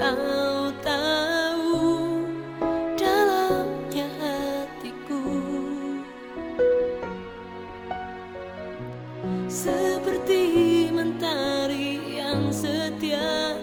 kau tahu dalamnya hatiku Seperti mentari yang setia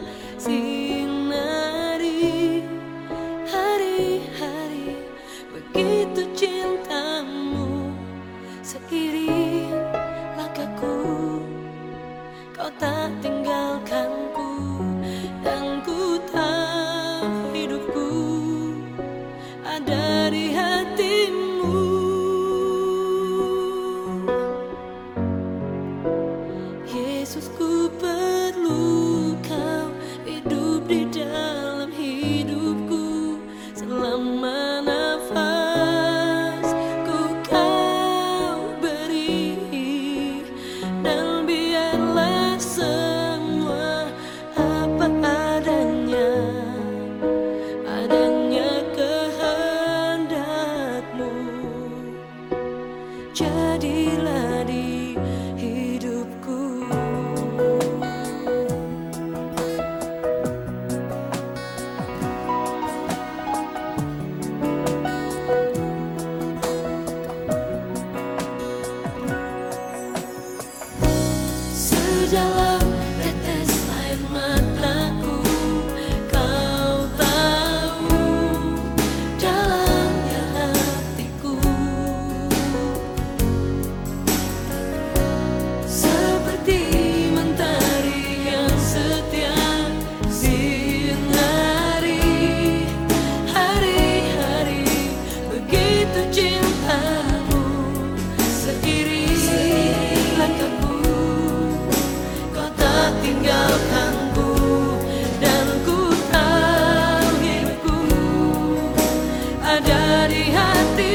scoop seja lá. behind me.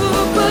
super